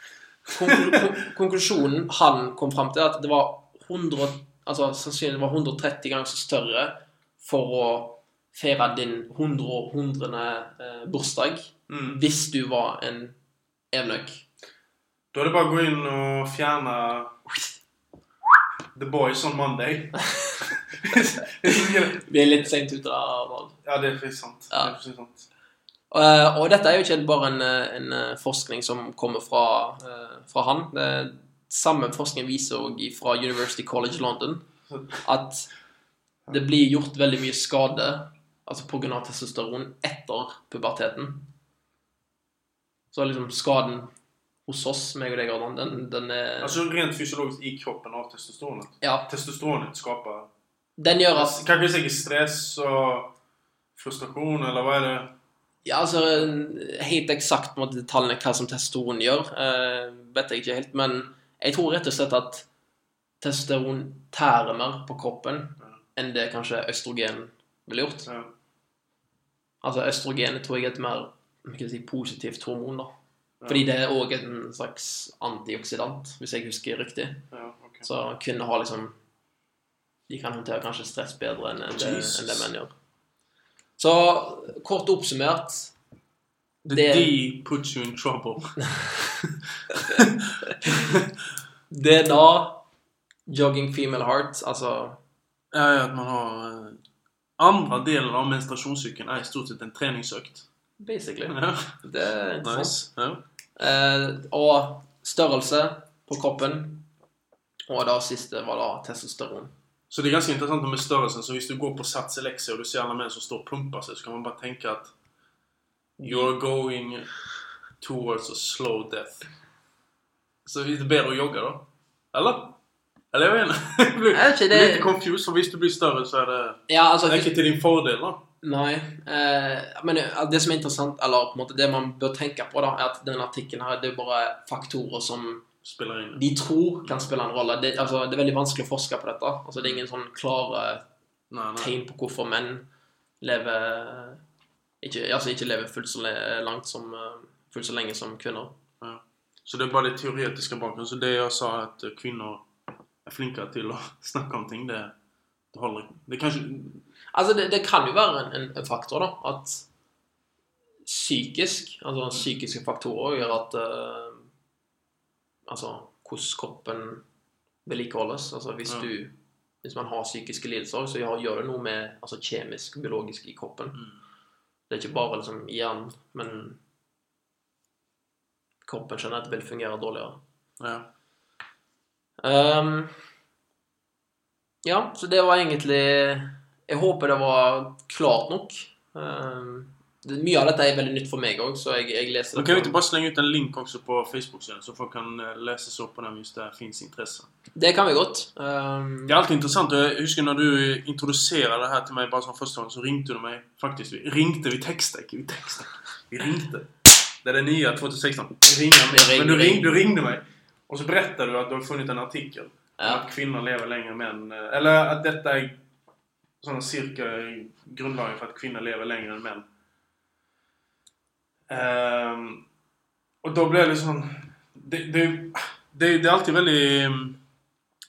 konklu kon- konklusjonen han kom fram til, at det var 100, altså sannsynligvis var 130 ganger så større for å feire din 100 hundrende eh, bursdag Mm. hvis du var en evnøk. Da er det bare å gå inn og fjerne The Boys on Monday. (laughs) Vi er litt seint ute der. Ja, det er faktisk sant. Ja. Det er faktisk sant. Uh, og dette er jo ikke bare en, eh, en eh, forskning som kommer fra, uh, fra han. Det, samme forskning viser òg fra University College London at det blir gjort veldig mye skade altså pga. testosteron etter puberteten. Så liksom skaden hos oss, meg og deg, Adrian, den, den er Altså rent fysiologisk i kroppen av testosteronet. Ja, Testosteronet skaper den gjør at Kanskje sikkert stress og frustrasjon, eller hva er det? Ja, altså Helt eksakt på detaljene hva som testosteron gjør, eh, vet jeg ikke helt. Men jeg tror rett og slett at testosteron tærer mer på kroppen enn det kanskje østrogen ville gjort. Ja. Altså Østrogen tror jeg er et mer si, positivt hormon. da. Ja. Fordi det er òg en slags antioksidant, hvis jeg husker riktig. Ja, ok. Så kvinner har liksom De kan håndtere kanskje stress bedre enn enn det, enn det menn gjør. Så kort oppsummert The det- D puts you in trouble. (laughs) DNA, jogging female heart, altså Ja, ja, at man har eh, Andre delen av menstruasjonssyken er i stort sett en treningsøkt. basically. Ja, Det er interessant. nice. Ja. Eh, og størrelse på kroppen. Og da siste var da testosteron. Så det er ganske interessant med størrelsen. Så hvis du går på Sats Elixir og du ser alle menn som står og pumper seg, så kan man bare tenke at You're going towards a slow death. Så det er bedre å jogge, da? Eller? Eller jeg vet ikke. (laughs) Jeg blir jeg blir det- litt confused, for hvis du blir større, så er det Ja, altså Det til din fordel, da. Nei. Eh, men det som er interessant, eller på en måte det man bør tenke på, da, er at denne artikkelen her, det er bare faktorer som Spiller inn. de tror kan spille en rolle. Det, altså, det er veldig vanskelig å forske på dette. Altså, det er ingen sånn klare Nei, nei. tegn på hvorfor menn lever ikke, altså ikke lever fullt så langt som eh, fullt så lenge som kvinner. Så det er bare det teoretiske bakgrunnen. Så det jeg sa, at kvinner er flinkere til å (laughs) snakke om ting, det, det holder ikke. Det kanskje Altså, det, det kan jo være en, en, faktor, da, at psykisk, altså psykiske faktorer gjør at eh, Altså hvordan kroppen vedlikeholdes. Altså hvis Ja. du hvis man har psykiske lidelser, så gjør, det noe med altså kjemisk, biologisk i kroppen. Mm. Det er ikke bare liksom hjernen, men kroppen generelt vil fungere dårligere. Ja. Um, ja, så det var egentlig Jeg håper det var klart nok. Det, mye av dette er veldig nytt for meg òg, så jeg, jeg leser Nå kan vi ikke bare slenge ut en link også på Facebook-siden, så folk kan eh, lese seg opp på den hvis det finnes interesse. Det kan vi godt. Um... Det er alltid interessant. Jeg husker når du introduserer det her til meg bare som første gang, så ringte du meg faktisk. Vi ringte, vi teksta ikke. Vi teksta. Vi ringte. Det er det nye 2016. Vi ringer, ringer, Men du, ring, du ringte meg, og så beretter du at du har funnet en artikkel om ja. at kvinner lever lenger menn Eller at dette er sånn cirka grunnlaget for at kvinner lever lenger enn menn. Ehm, og da ble det litt sånn det, det, det, det er alltid veldig mm,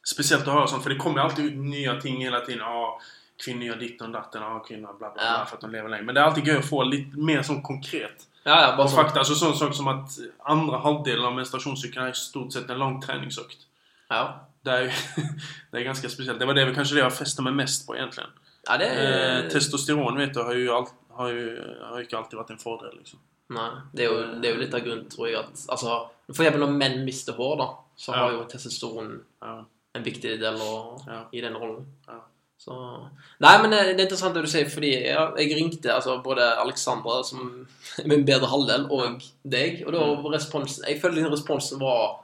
spesielt å høre sånn, for det kommer alltid ut nye ting hele tiden. Ah, kvinner gjør ditt og datten, ah, kvinner bla, bla, bla, Ja. for at de lever lenge. Men det er alltid gøy å få litt mer sånn konkret. ja, ja, bare Og sånn. fakta, altså sånn sak som at andre halvdelen av menstruasjonssykkelen er stort sett en lang treningsøkt. Ja. Det er jo (laughs) det er ganske spesielt. Det var det kanskje det jeg festa meg mest på, egentlig. ja, det Eh, er testosteron vet du, har jo, alt, har jo har jo ikke alltid vært en fordel. liksom. Nei, det er, jo, det er jo litt av grunnen, tror jeg, at Altså, for eksempel når menn mister hår, da, så har jo testosteron en viktig del å, i den rollen. Ja. Så Nei, men det det er interessant det du sier, fordi jeg, jeg ringte altså både Alexandra, som er min bedre halvdel, og deg, og da Mm. var responsen Jeg følte den responsen var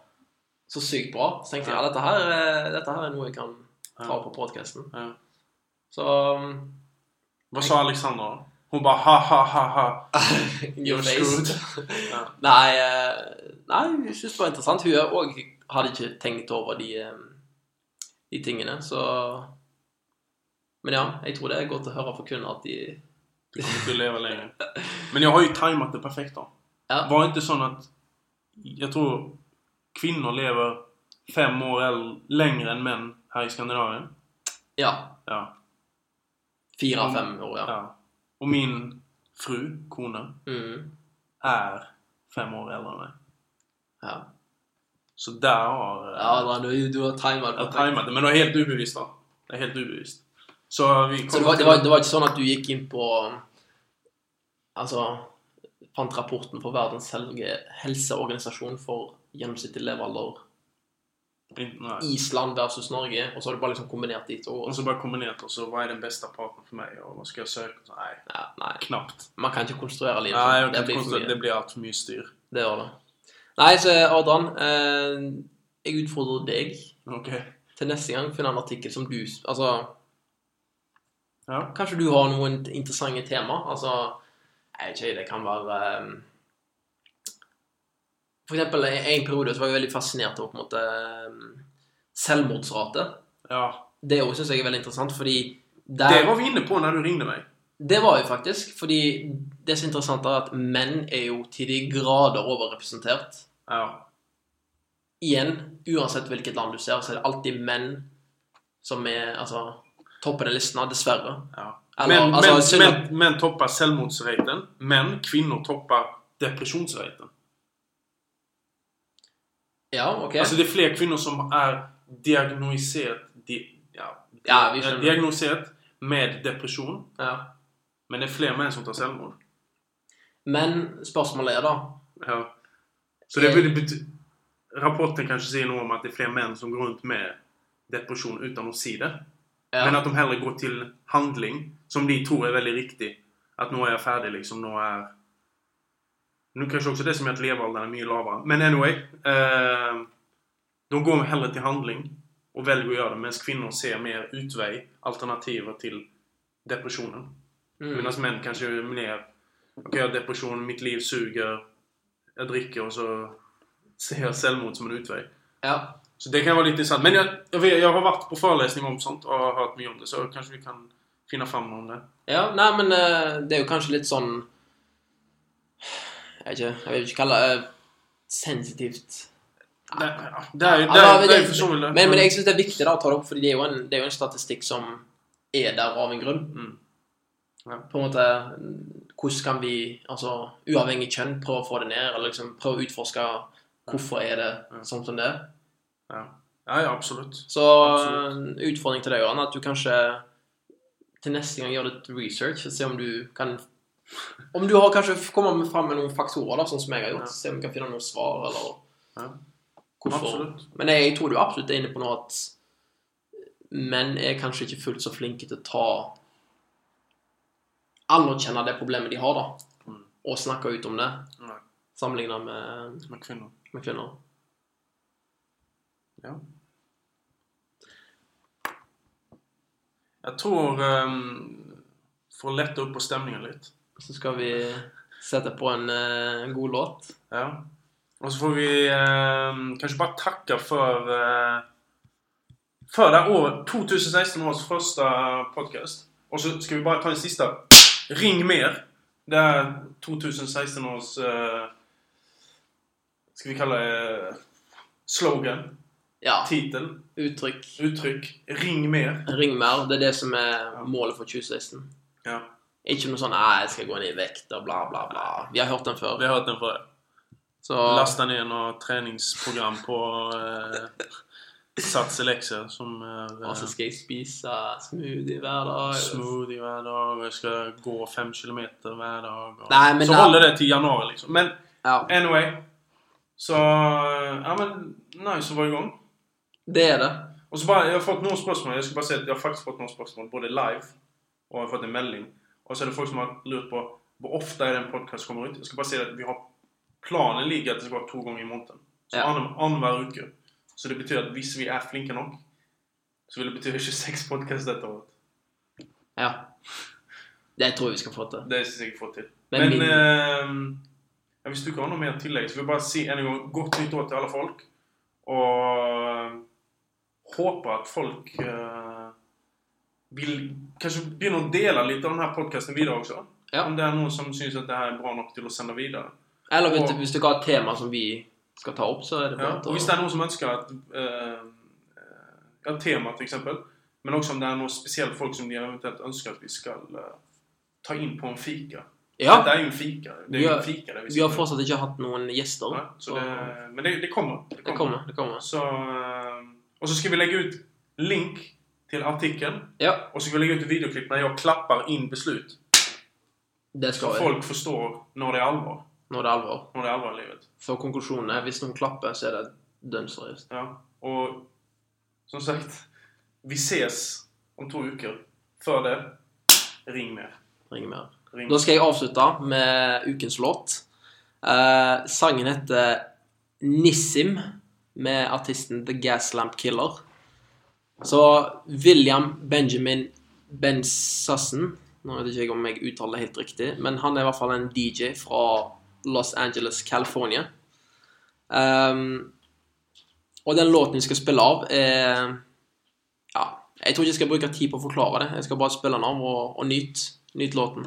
så sykt bra. Så tenkte jeg ja, dette her, er- dette her er noe jeg kan ta på podkasten. Ja. Så um, Hva sa Alexandra? Da? bare ha ha ha ha. (laughs) You're screwed. (laughs) Ja. Nei, eh, nei, jeg synes det var interessant. Hun òg hadde ikke tenkt over de, eh, de tingene, så Men ja, jeg tror det er godt å høre fra kunder at de Du kommer til å leve lenger. Men jeg har jo timet det perfekt da. Ja. Var ikke sånn at Jeg tror kvinner lever fem år eller längre enn menn her i Skandinavien. Ja. Ja. Fire-fem år, ja. ja. Och min fru, kone, Mm. er fem år eldre enn meg. ja. Så der har... Ja, da, du, du har timet har tajmat det, men det er helt ubevisst da. Det er helt ubevisst. Så vi Så det var, det, var, det var ikke sånn at du gikk inn på Altså Fant rapporten for Verdens helseorganisasjon for gjennomsnittlig levealder Island versus Norge, og så har du bare liksom kombinert de to? Og så bare kombinert, og så hva er den beste parten for meg, og hva skal jeg søke Så, nei, Ja, nei, Knapt. man kan ikke konstruere livet Nej, sånn. Det blir mye. det blir altfor mye styr. Det gjør det. Nei, så Adrian, eh, jeg utfordrer deg okay. til neste gang. Finn en artikkel som du Altså, Ja. kanskje du har noen interessante tema? Altså, jeg vet ikke, det kan være eh, For eksempel i en periode så var jeg veldig fascinert av på en måte eh, selvmordsrate. Ja. Det òg syns jeg er veldig interessant, fordi der, Det var vi inne på når du ringde meg. Det var jo faktisk, fordi det som er interessant, er at menn er jo til de grader overrepresentert. Ja. Igjen, uansett hvilket land du ser, så er det alltid menn som er altså, toppen av listene, dessverre. ja. Eller, Men, altså, men, men, menn topper selvmordsraten, Men kvinner topper depressionsraten. Ja, ok. Alltså det är fler kvinnor som är diagnostiserat, di, ja, Ja, vi skjønner. diagnostiserat med depresjon. ja. Men det er flere menn som tar selvmord. Men spørsmålet er da Ja. Så det, det bety- rapporten kanskje sier noe om at det er flere menn som går rundt med depresjon utan å si det. ja, Men at de heller går til handling som de tror er veldig riktig. At nå er jeg ferdig, liksom, Nå är... Nu kanskje også det som er at levealderen er mye lavere. Men anyway. Eh, de går heller til handling og velger å gjøre det. mens kvinner ser mer utvei, alternativer til depresjonen. mm, Mens menn kanskje är mer... Ok, jeg har depresjon, mitt liv suger. jeg drikker, og så ser jeg selvmord som en utvei. ja. Så det kan være litt interessant. Men jeg, jeg, vet, jag har vært på forelesning om sånt og har hørt mye om det. Så kanskje vi kan finne fram om det. ja. Nei, men eh, det er jo kanskje litt sånn Jeg ikke, jeg vil ikke kalle det eh, sensitivt. Det, ja, det det är det- så vidt det. Men, men jeg syns det er viktig da, å ta det opp, fordi det er jo en, det er jo en statistikk som er der av en grunn. Mm. Ja. På en måte Hvordan kan vi, altså uavhengig kjønn, prøve å få det ned? Eller liksom prøve å utforske hvorfor er det Ja. sånn som det er. Ja. ja, ja, absolutt. Så Absolutt. utfordring til deg, Johan, at du kanskje til neste gang gjør litt research og se om du kan Om du har kanskje kommet fram med noen faktorer, da, sånn som jeg har gjort. Ja. Se om vi kan finne noen svar, eller Ja. hvorfor. Absolutt. Men jeg, jeg tror du absolutt er inne på noe at menn er kanskje ikke fullt så flinke til å ta Anerkjenne det problemet de har, da. Mm. Og snakke ut om det, Nej, sammenlignet med, med kvinner. med kvinner. Ja. Jeg tror, um, For å lette opp på stämningen Så skal vi sette på en, eh, en god låt. Ja. Og så får vi eh, kanskje bare takke for eh, For det året, 2016 års første podcast. Og så skal vi bare ta en siste. Ring mer. Det er 2016 års eh, Skal vi kalle det slogan, Ja. titel, Uttrykk. Uttrykk. Ring mer. Ring mer. Det er det som er målet for 2016. Ja, Ikke noe sånn jeg skal gå ned i vekt', og bla, bla, bla. Vi har hørt den før. vi har hørt den før. Så Lasta inn og treningsprogram på eh, Sats som eh, Og så skal jeg spise smoothie hver dag. smoothie hver dag og jeg skal gå fem kilometer hver dag. Og Nei, men så da- holder det til januar, liksom. Men Ja, anyway. Så Ja, men nice å være i gang. det er det. Og så bare, Jeg har fått noen spørsmål. Jeg skal bare si at jeg har faktisk fått noen spørsmål både live og jeg har fått en melding. Og så er det folk som har lurt på hvor ofte er det en podkast kommer ut. Jeg skal bare si at vi har Planen ligger at det skal være to ganger i måneden. Så Ja. annen- annenhver uke. Så det betyr at hvis vi er flinke nok, så vil det bety 26 podkaster dette året. Ja. Det tror jeg vi skal få til. Det skal jeg få til. Men Men, min- eh, hvis du ikke har noe mer tillegg, så vil jeg bare si en gang godt nytt år til alle folk. Og håper at folk eh, vil kanskje begynne å dele litt av denne podkasten videre også. Ja. Om det er noen som syns at det her er bra nok til å sende videre. Eller hvis, Og- hvis dere har et tema som vi skal ta opp, så er det Ja. Og hvis det er noen som ønsker et eh, ja, tema, eksempel, men også om det er noen spesielle folk som de eventuelt ønsker at vi skal uh, ta inn på en fika. Ja, Det er jo en fika. Det er Vi har- en fika det vi har fortsatt ikke hatt noen gjester. Nei, så så det, men det, det kommer. Det det kommer. kommer. Det kommer. Så, uh, og så skal vi legge ut link til artikeln. Ja, Og så skal vi legge ut ett videoklipp när jag klapper inn beslut. det Så vi. folk forstår når det er alvor. Når det er alvor. Når det er alvor i livet. For konklusjonen er hvis noen klapper, så er det dønn seriøst. Ja. Og som sagt, vi ses om to uker. Før det, ring mer. Ring mer. Ring. Da skal jeg avslutte med ukens låt. Eh, sangen heter Nissim med artisten The Gaslamp Killer. Så William Benjamin Bensassen Nå vet ikke jeg om jeg uttaler det helt riktig, men han er i hvert fall en DJ fra Los Angeles, California. Um, og den låten vi skal spille av, er Ja, jeg tror ikke jeg skal bruke tid på å forklare det. Jeg skal bare spille den av og, og nyte nyt låten.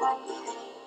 bye-bye